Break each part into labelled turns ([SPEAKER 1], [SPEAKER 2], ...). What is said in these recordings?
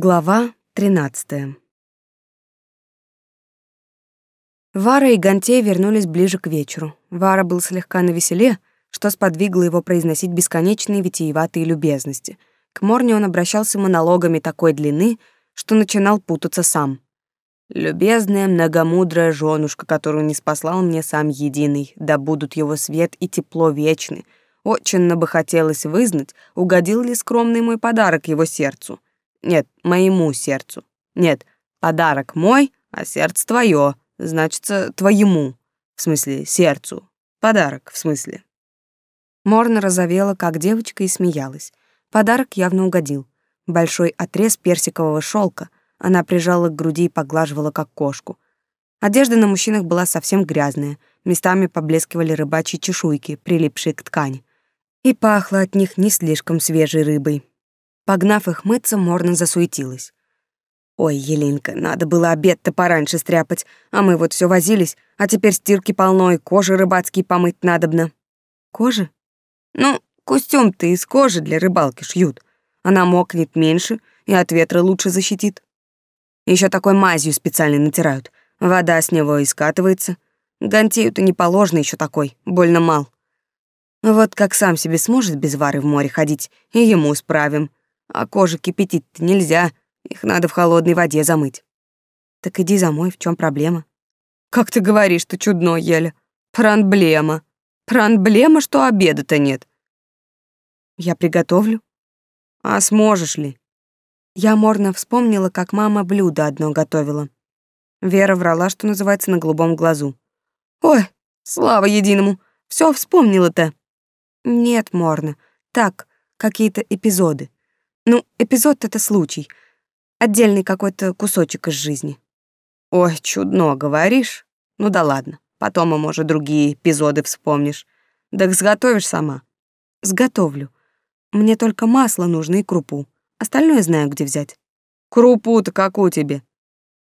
[SPEAKER 1] Глава 13. Вара и Гантей вернулись ближе к вечеру. Вара был слегка навеселе, что сподвигло его произносить бесконечные витиеватые любезности. К Морне он обращался монологами такой длины, что начинал путаться сам. «Любезная, многомудрая женушка, которую не спаслал мне сам единый, да будут его свет и тепло вечны. Очень бы хотелось вызнать, угодил ли скромный мой подарок его сердцу». Нет, моему сердцу. Нет, подарок мой, а сердце твое. Значится, твоему. В смысле, сердцу. Подарок, в смысле. Морна разовела, как девочка, и смеялась. Подарок явно угодил. Большой отрез персикового шелка. Она прижала к груди и поглаживала, как кошку. Одежда на мужчинах была совсем грязная. Местами поблескивали рыбачьи чешуйки, прилипшие к ткани. И пахло от них не слишком свежей рыбой. Погнав их мыться, Морна засуетилась. «Ой, Еленка, надо было обед-то пораньше стряпать, а мы вот все возились, а теперь стирки полно и кожи рыбацкий помыть надобно». «Кожи?» «Ну, костюм-то из кожи для рыбалки шьют. Она мокнет меньше и от ветра лучше защитит. Еще такой мазью специально натирают. Вода с него и скатывается. Гантею-то не положено еще такой, больно мал. Вот как сам себе сможет без вары в море ходить, и ему справим. А кожу кипятить-то нельзя, их надо в холодной воде замыть. Так иди замой, в чем проблема? Как ты говоришь, что чудно ели? Пранблема. Пранблема, что обеда-то нет. Я приготовлю. А сможешь ли? Я морно вспомнила, как мама блюдо одно готовила. Вера врала, что называется, на голубом глазу. Ой, слава единому, все вспомнила-то. Нет, Морна, так, какие-то эпизоды. Ну, эпизод — это случай. Отдельный какой-то кусочек из жизни. Ой, чудно, говоришь? Ну да ладно. Потом, а может, другие эпизоды вспомнишь. Так сготовишь сама? Сготовлю. Мне только масло нужно и крупу. Остальное знаю, где взять. Крупу-то какую тебе?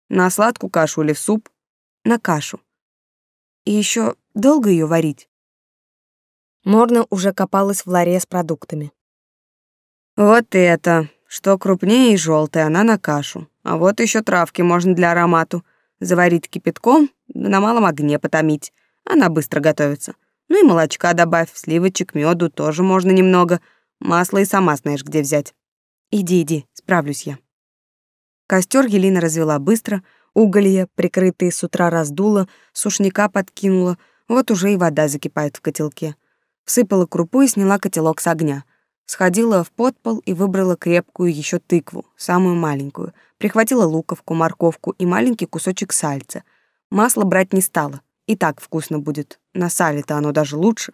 [SPEAKER 1] На сладкую кашу или в суп? На кашу. И еще долго ее варить? Морна уже копалась в ларе с продуктами. Вот это, что крупнее и желтое, она на кашу. А вот еще травки можно для аромату. Заварить кипятком, на малом огне потомить. Она быстро готовится. Ну и молочка добавь, сливочек, меду тоже можно немного. Масло и сама знаешь, где взять. Иди, иди, справлюсь я. Костер Елена развела быстро, уголья, прикрытые с утра раздула, сушняка подкинула, вот уже и вода закипает в котелке. Всыпала крупу и сняла котелок с огня. Сходила в подпол и выбрала крепкую еще тыкву, самую маленькую. Прихватила луковку, морковку и маленький кусочек сальца. Масло брать не стала. И так вкусно будет. На сале-то оно даже лучше.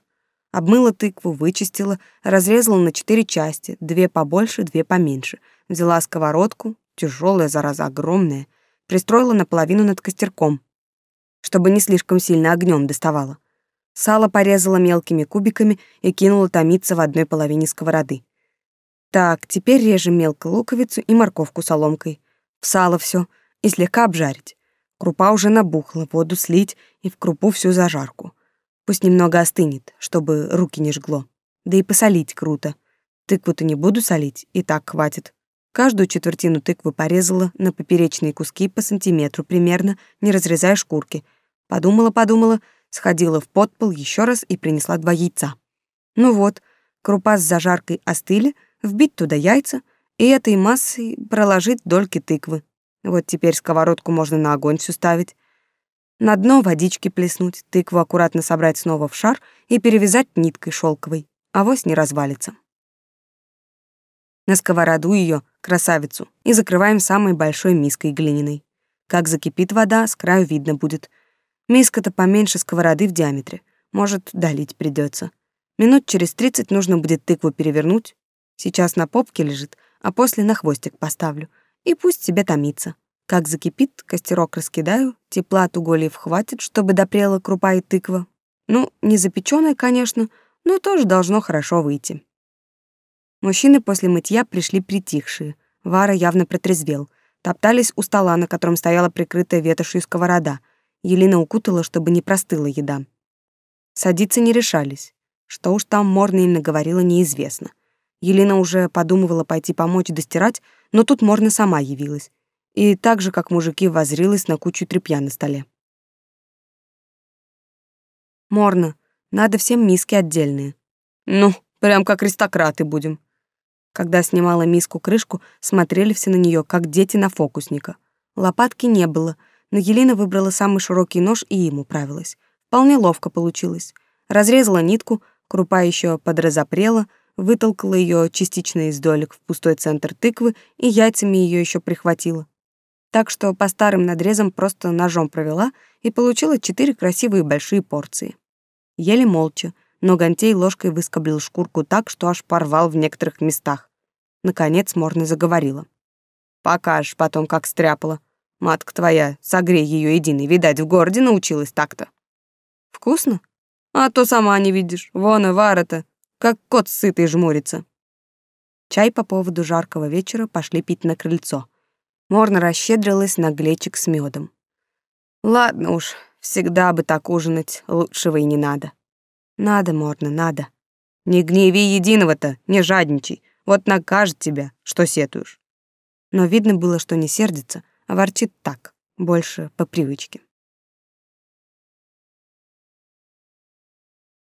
[SPEAKER 1] Обмыла тыкву, вычистила, разрезала на четыре части, две побольше, две поменьше. Взяла сковородку, тяжелая, зараза огромная, пристроила наполовину над костерком, чтобы не слишком сильно огнем доставала. Сало порезала мелкими кубиками и кинула томиться в одной половине сковороды. Так, теперь режем мелко луковицу и морковку соломкой. В сало все и слегка обжарить. Крупа уже набухла, воду слить и в крупу всю зажарку. Пусть немного остынет, чтобы руки не жгло. Да и посолить круто. Тыкву-то не буду солить, и так хватит. Каждую четвертину тыквы порезала на поперечные куски по сантиметру примерно, не разрезая шкурки. Подумала-подумала — сходила в подпол еще раз и принесла два яйца. Ну вот, крупа с зажаркой остыли, вбить туда яйца и этой массой проложить дольки тыквы. Вот теперь сковородку можно на огонь всю ставить. На дно водички плеснуть, тыкву аккуратно собрать снова в шар и перевязать ниткой шелковой. Авось не развалится. На сковороду ее, красавицу, и закрываем самой большой миской глиняной. Как закипит вода, с краю видно будет. Миска-то поменьше сковороды в диаметре. Может, долить придется. Минут через тридцать нужно будет тыкву перевернуть. Сейчас на попке лежит, а после на хвостик поставлю. И пусть себе томится. Как закипит, костерок раскидаю, тепла от угольев хватит, чтобы допрела крупа и тыква. Ну, не запечённая, конечно, но тоже должно хорошо выйти. Мужчины после мытья пришли притихшие. Вара явно протрезвел. Топтались у стола, на котором стояла прикрытая ветошью сковорода. Елена укутала, чтобы не простыла еда. Садиться не решались. Что уж там Морна им наговорила, неизвестно. Елена уже подумывала пойти помочь достирать, но тут Морна сама явилась. И так же, как мужики, возрилась на кучу тряпья на столе. «Морна, надо всем миски отдельные». «Ну, прям как аристократы будем». Когда снимала миску-крышку, смотрели все на нее, как дети на фокусника. Лопатки не было, но Елена выбрала самый широкий нож и им управилась. Вполне ловко получилось. Разрезала нитку, крупа еще подразопрела, вытолкала ее частично из долек в пустой центр тыквы и яйцами ее еще прихватила. Так что по старым надрезам просто ножом провела и получила четыре красивые большие порции. Ели молча, но Гантей ложкой выскоблил шкурку так, что аж порвал в некоторых местах. Наконец Морна заговорила. «Покажешь потом, как стряпала. Матка твоя, согрей ее единой, видать, в городе научилась так-то». «Вкусно? А то сама не видишь. Вон и вара-то, как кот сытый жмурится». Чай по поводу жаркого вечера пошли пить на крыльцо. Морна расщедрилась на глечик с медом. «Ладно уж, всегда бы так ужинать, лучшего и не надо». Надо, Морна, надо. Не гневи единого-то, не жадничай. Вот накажет тебя, что сетуешь. Но видно было, что не сердится, ворчит так, больше по привычке.